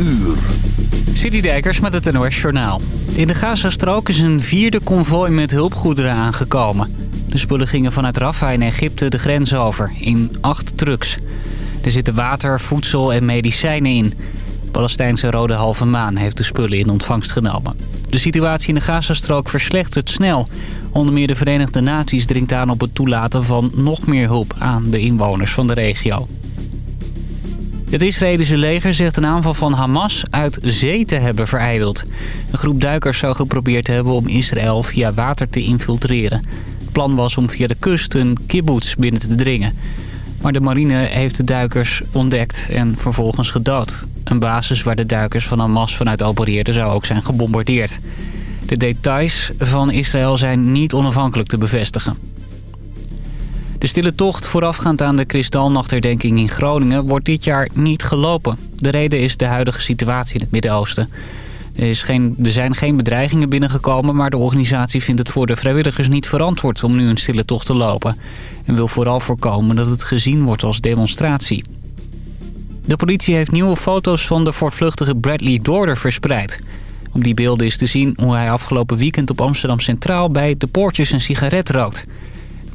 uur. Dijkers met het NOS Journaal. In de Gazastrook is een vierde konvooi met hulpgoederen aangekomen. De spullen gingen vanuit Rafah in Egypte de grens over, in acht trucks. Er zitten water, voedsel en medicijnen in. Palestijnse Rode Halve Maan heeft de spullen in ontvangst genomen. De situatie in de Gazastrook verslechtert snel. Onder meer de Verenigde Naties dringt aan op het toelaten van nog meer hulp aan de inwoners van de regio. Het Israëlische leger zegt een aanval van Hamas uit zee te hebben vereideld. Een groep duikers zou geprobeerd hebben om Israël via water te infiltreren. Het plan was om via de kust een kibbutz binnen te dringen. Maar de marine heeft de duikers ontdekt en vervolgens gedood. Een basis waar de duikers van Hamas vanuit opereerden zou ook zijn gebombardeerd. De details van Israël zijn niet onafhankelijk te bevestigen. De stille tocht voorafgaand aan de Kristalnachtherdenking in Groningen wordt dit jaar niet gelopen. De reden is de huidige situatie in het Midden-Oosten. Er, er zijn geen bedreigingen binnengekomen, maar de organisatie vindt het voor de vrijwilligers niet verantwoord om nu een stille tocht te lopen. En wil vooral voorkomen dat het gezien wordt als demonstratie. De politie heeft nieuwe foto's van de voortvluchtige Bradley Dorder verspreid. Op die beelden is te zien hoe hij afgelopen weekend op Amsterdam Centraal bij de poortjes een sigaret rookt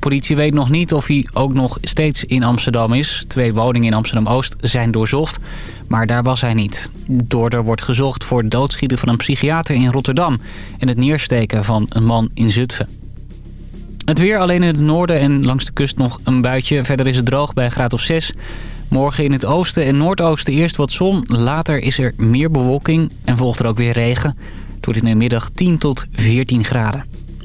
politie weet nog niet of hij ook nog steeds in Amsterdam is. Twee woningen in Amsterdam-Oost zijn doorzocht, maar daar was hij niet. Doorder wordt gezocht voor het doodschieten van een psychiater in Rotterdam... en het neersteken van een man in Zutphen. Het weer alleen in het noorden en langs de kust nog een buitje. Verder is het droog bij een graad of 6. Morgen in het oosten en noordoosten eerst wat zon. Later is er meer bewolking en volgt er ook weer regen. Het wordt in de middag 10 tot 14 graden.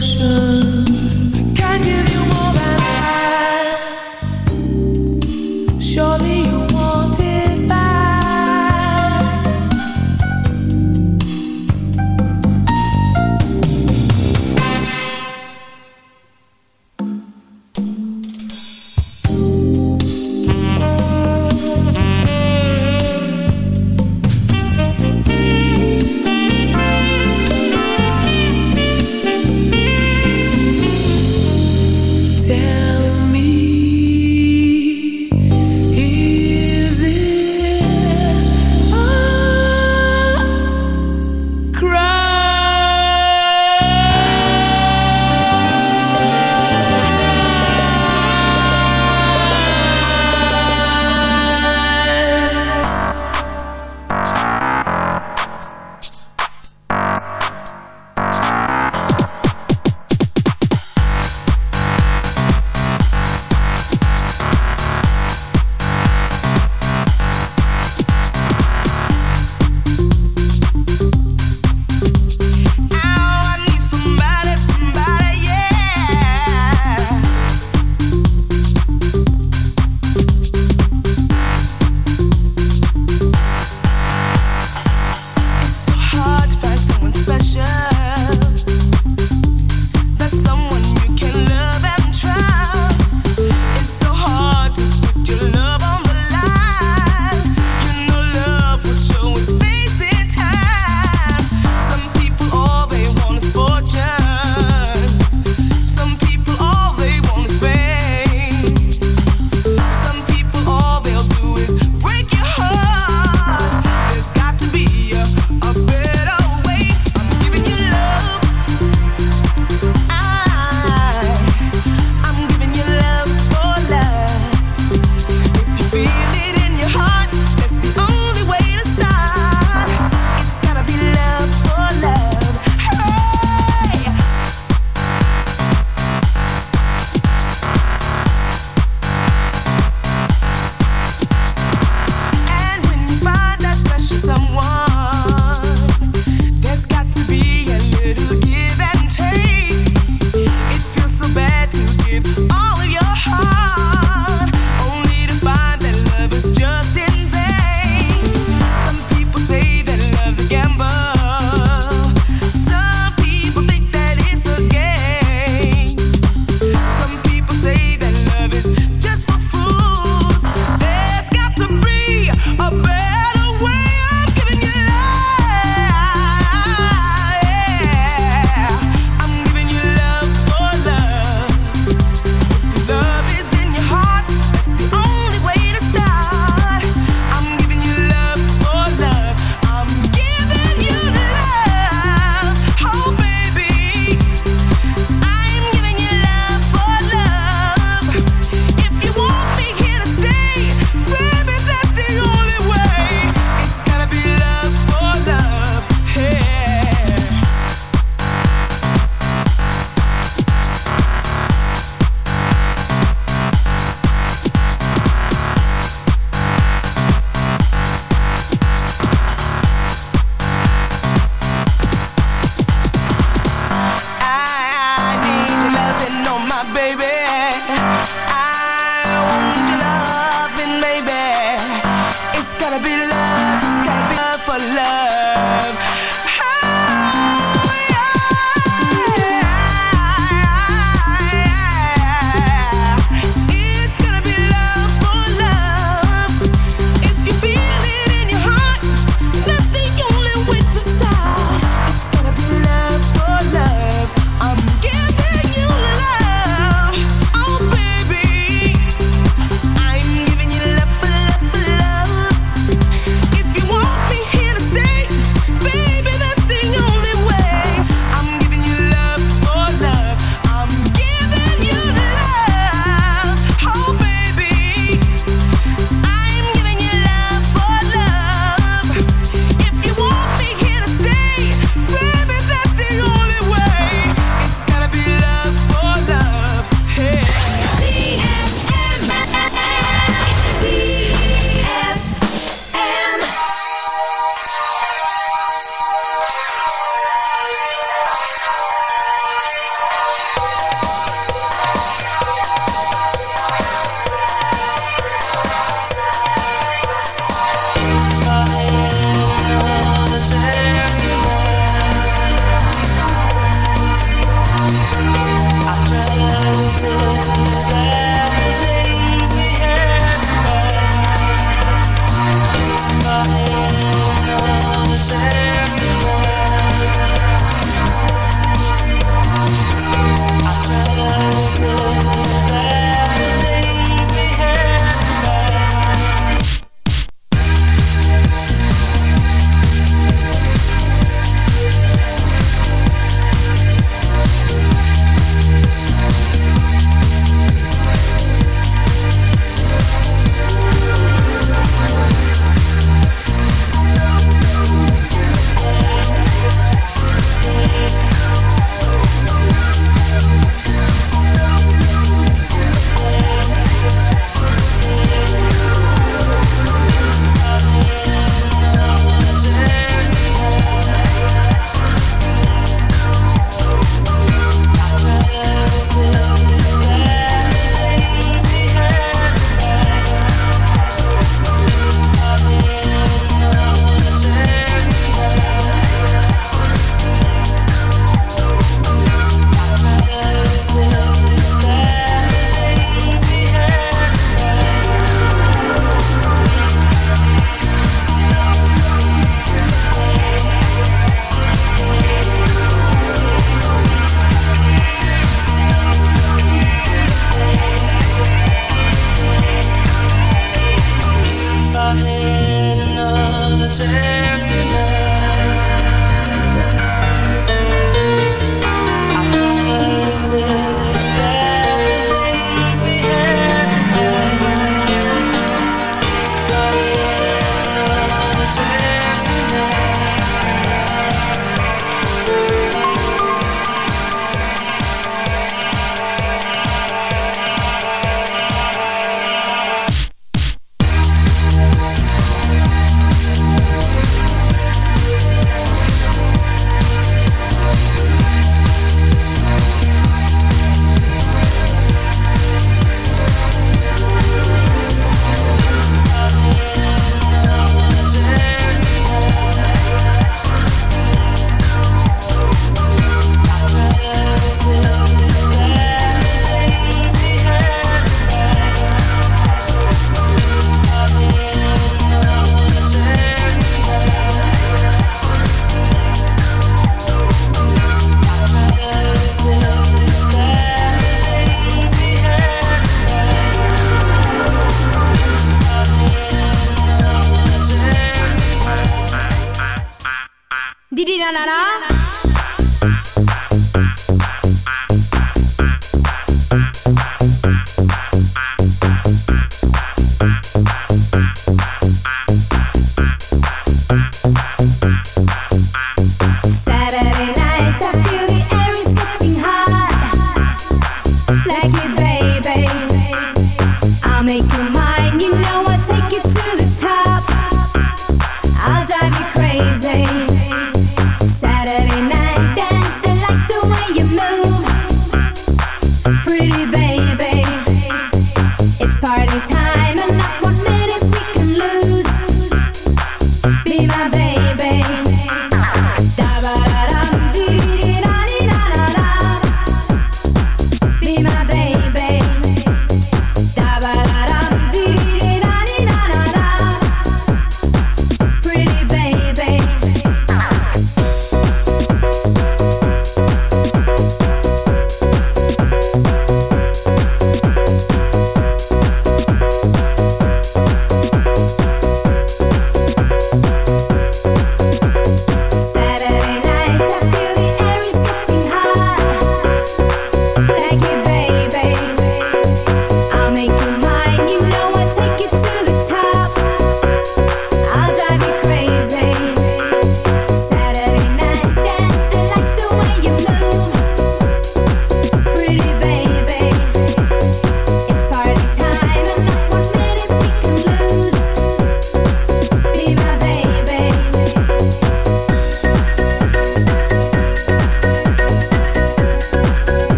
声。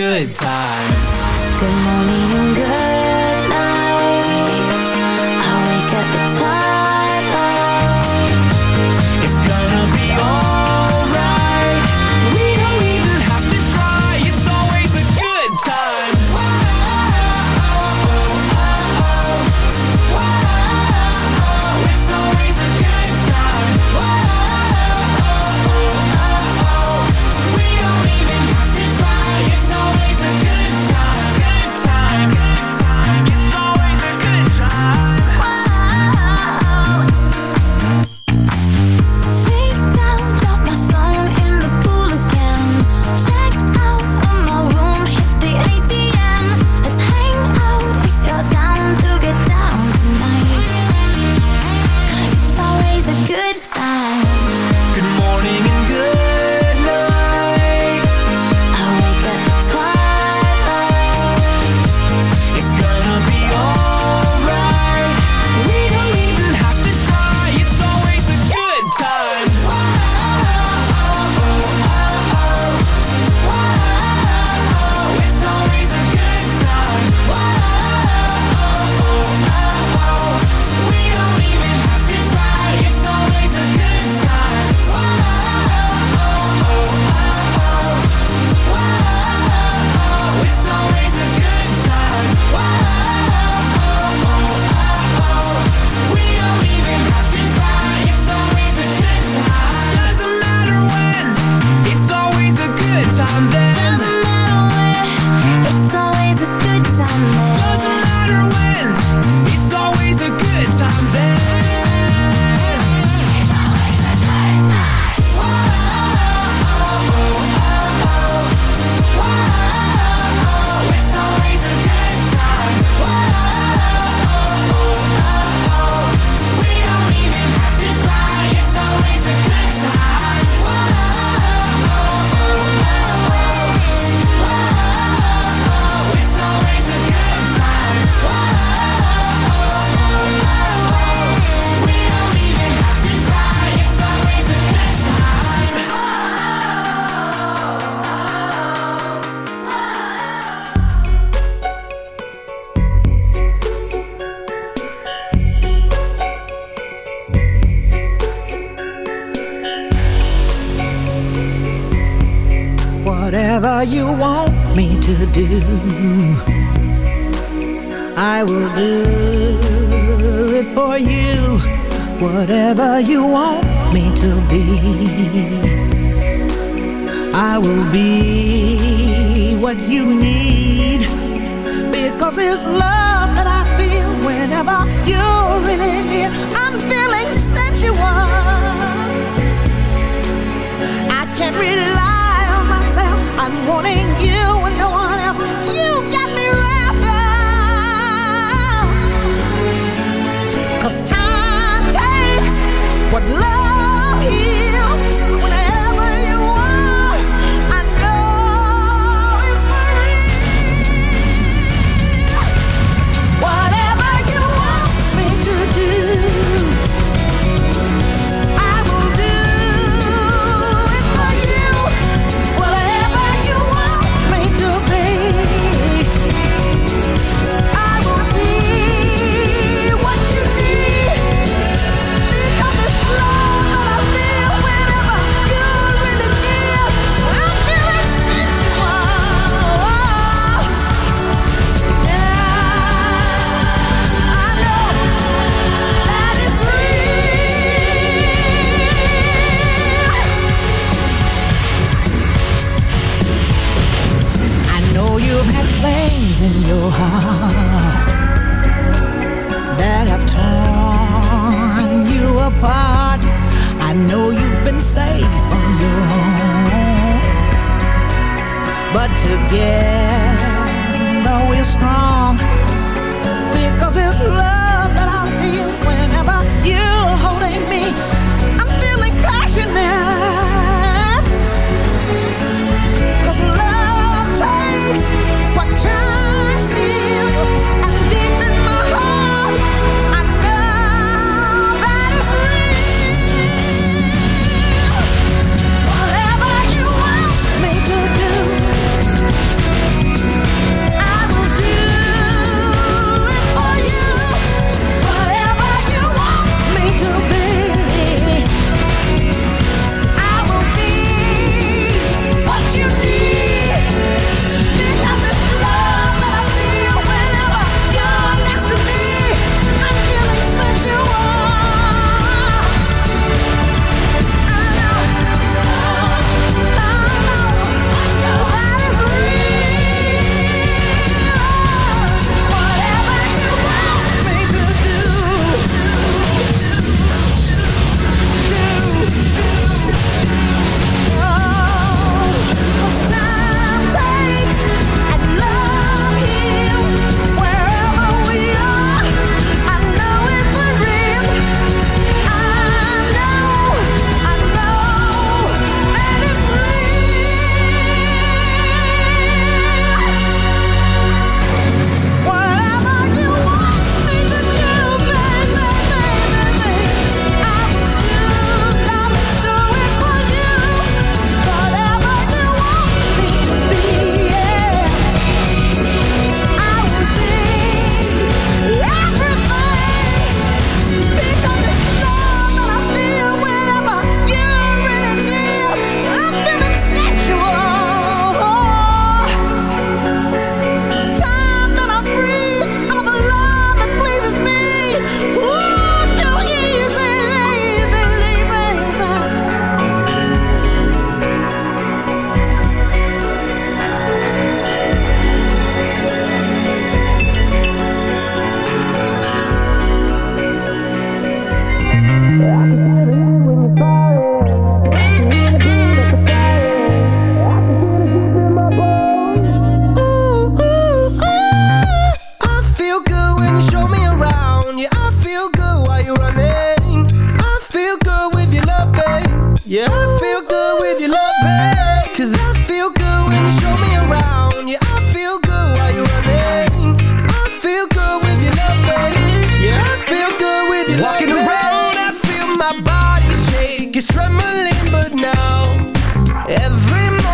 Good time. Good morning and good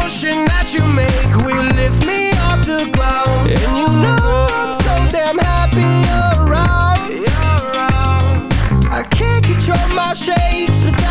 motion that you make will lift me off the ground. And you know I'm so damn happy around. I can't control my shakes but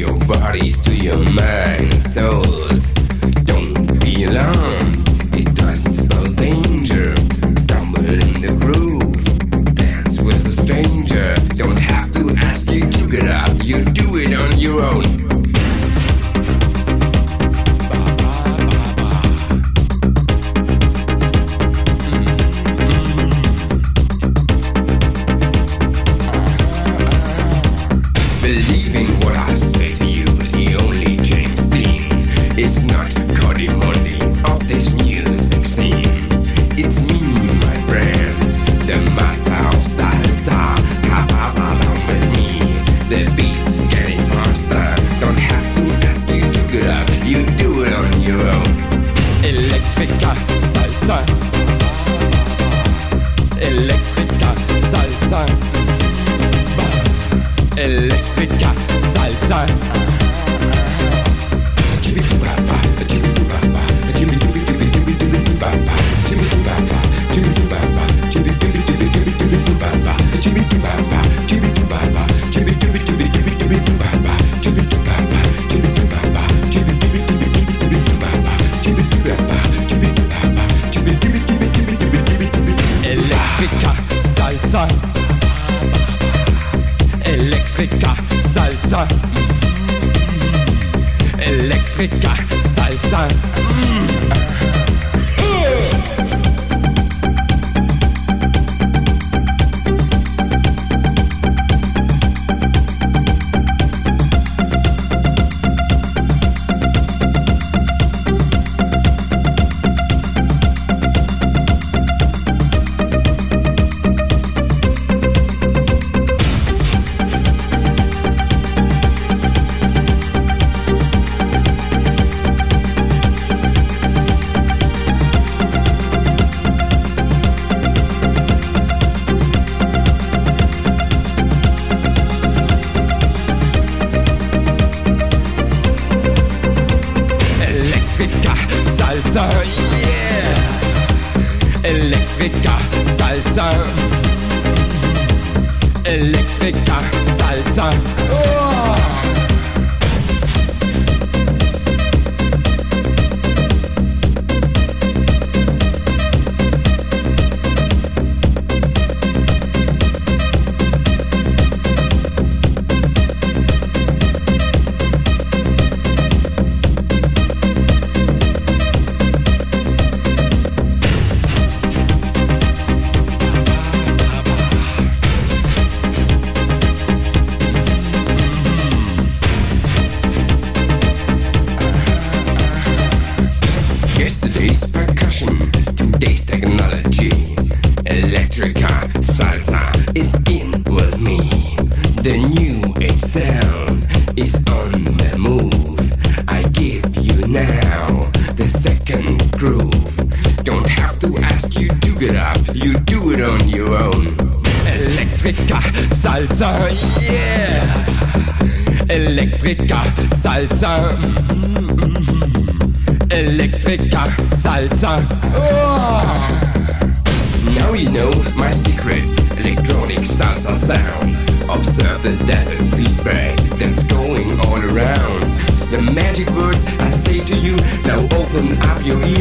your bodies, to your mind and souls.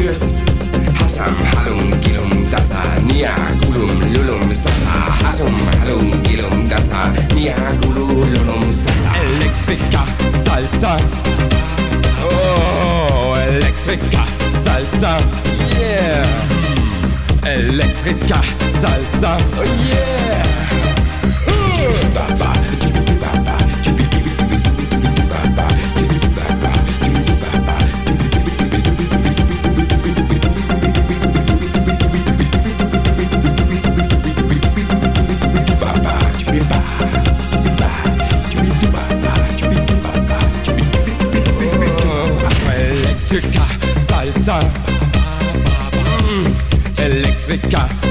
Up. Hasam halum gilum dasa nia gulum lulum sasa. Hasum halum gilum dasa nia gulum lulum sasa. Electrica salsa. Oh, Electrica salsa. Yeah. Electrica salsa. Oh yeah. Baba.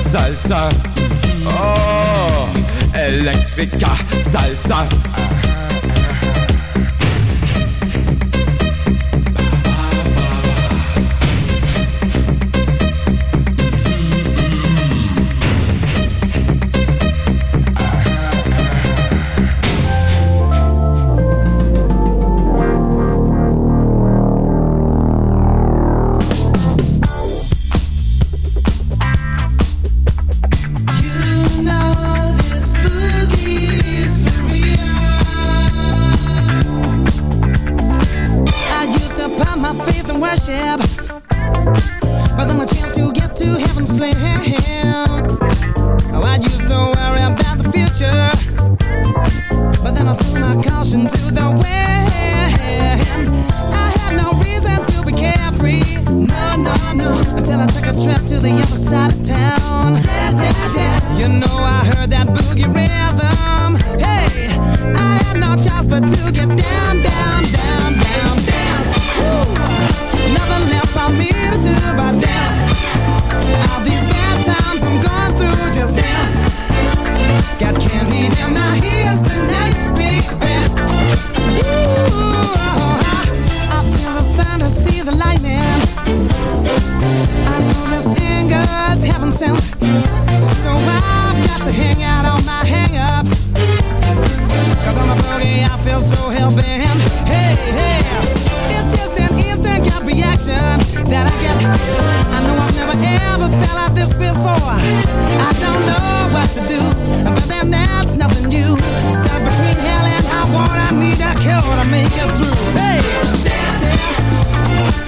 Salsa. Oh, Electrica salsa. Yeah. You know I heard that boogie rhythm. Hey, I had no choice but to get down, down, down, down, dance. Nothing left for me to do but dance. All these bad times I'm going through, just dance. Got candy in my ears tonight, baby. Ooh, I, I feel the thunder, see the lightning. Make it through. Hey, dancing,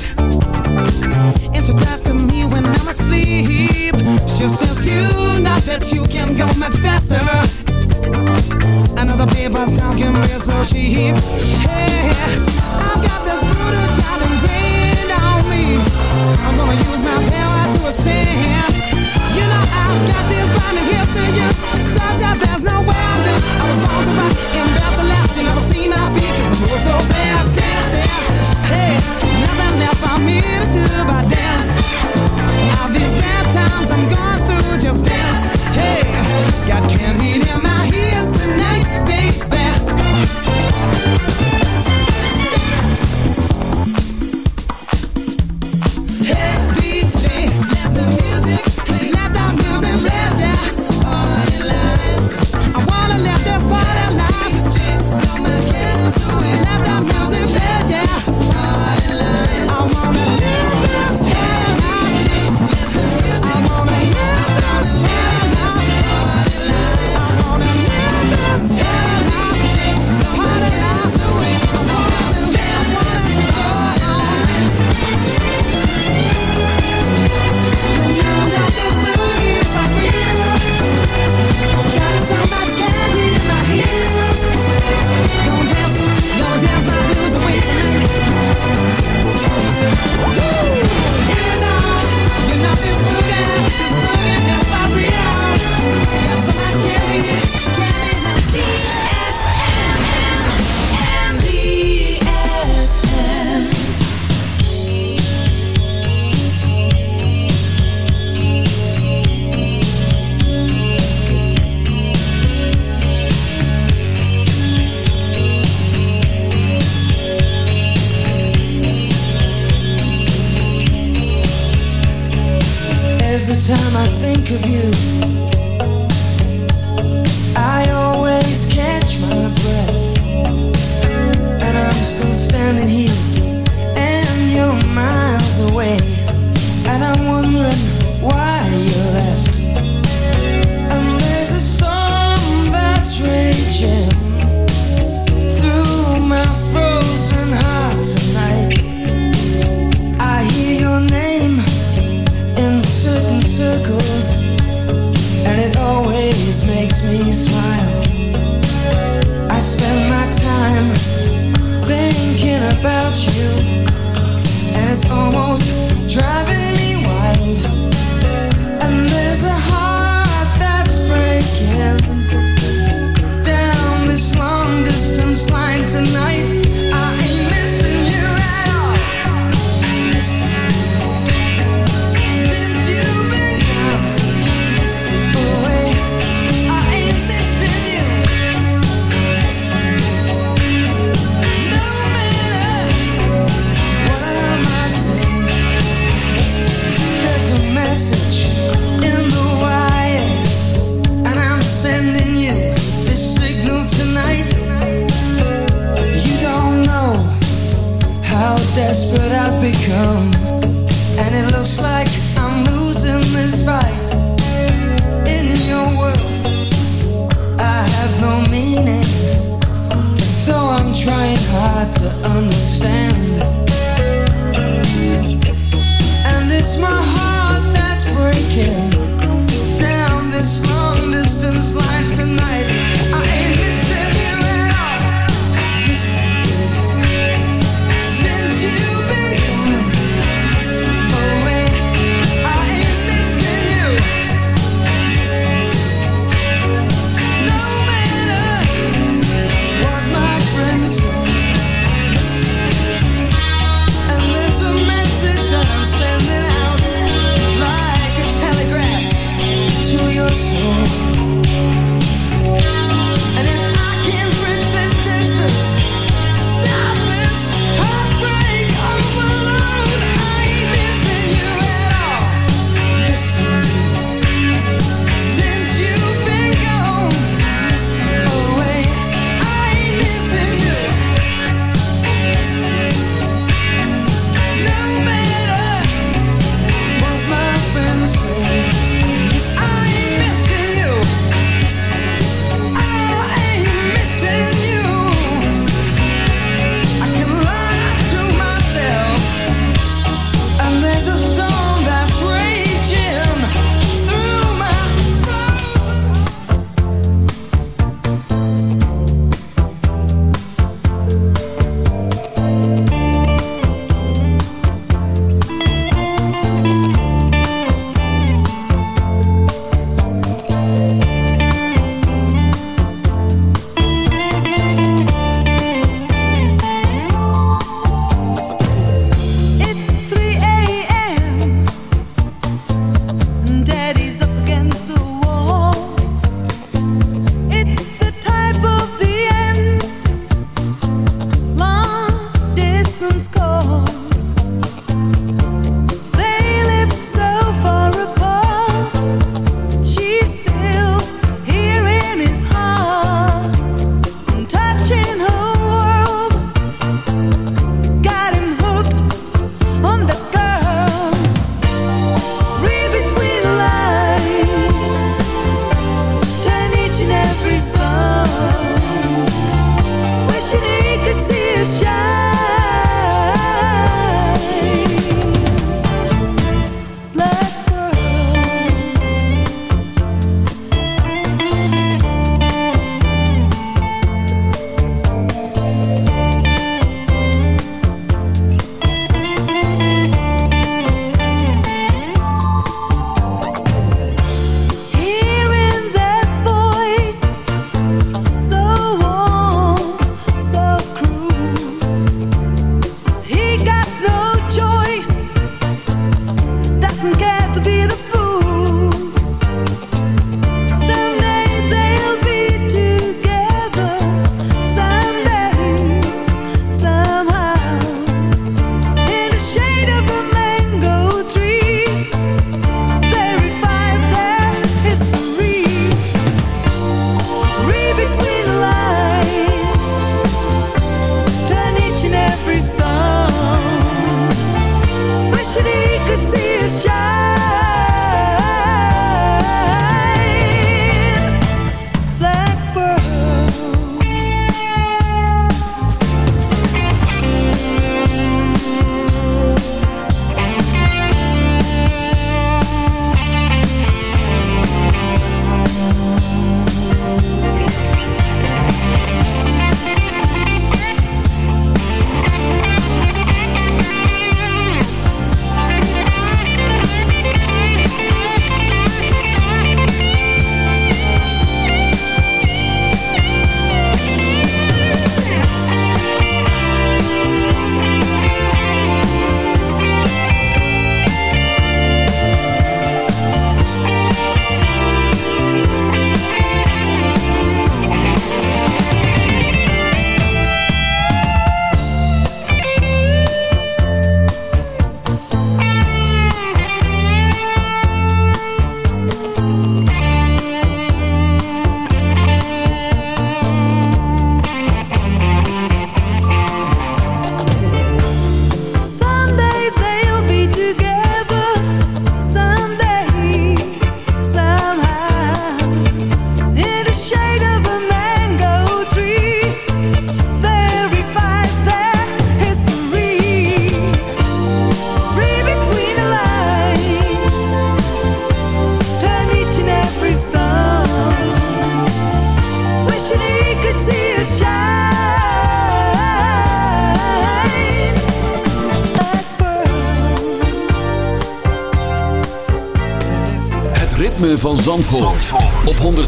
says you know that you can go much faster. Know the papers talking real so cheap. Hey, I've got this voodoo child ingrained on me. I'm gonna use my power to ascend. You know I've got this blinding gifts to use, such that there's no way I was born to rock and built to last. You never see my feet 'cause I move so fast. Dancing, hey, nothing left for me to do but dance. These bad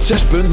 106.9